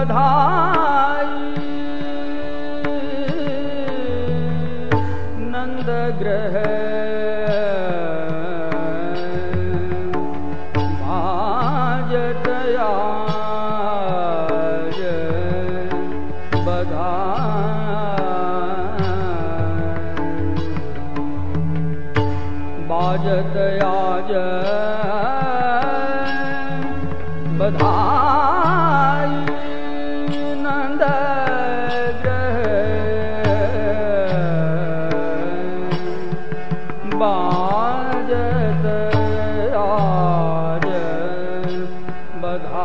बधाई नन्द ग्रह बाजतया बधा बाजतया बाजत आज बधा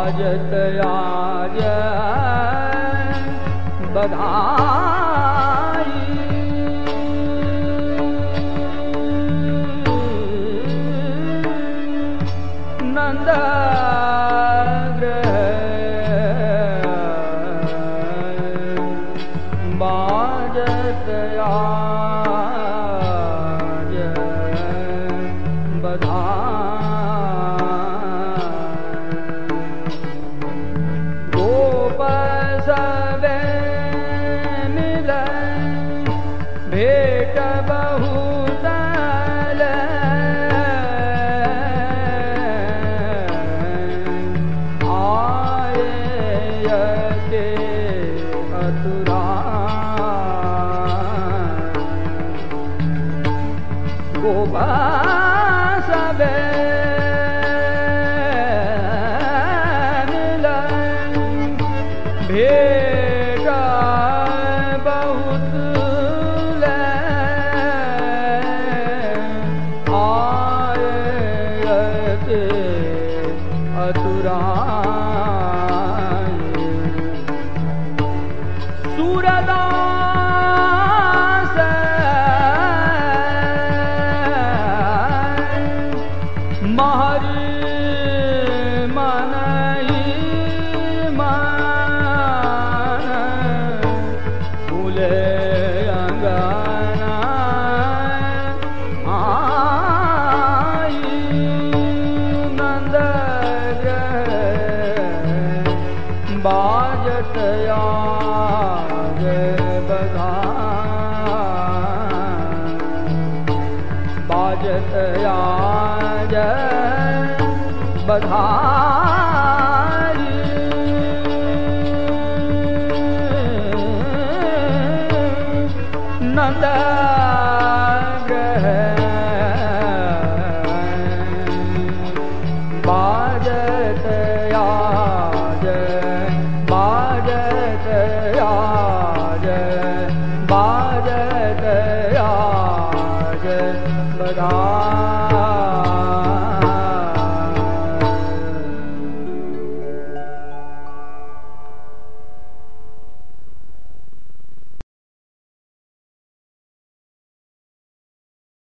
बहुत आज बधाई। नंद बाजत आज भेट बहुत आए के अतुरा। गोबा सबे अतुरा सूरदास। महरी मनई मान बाजत आज बधा बाजत आज बधाई Yeah.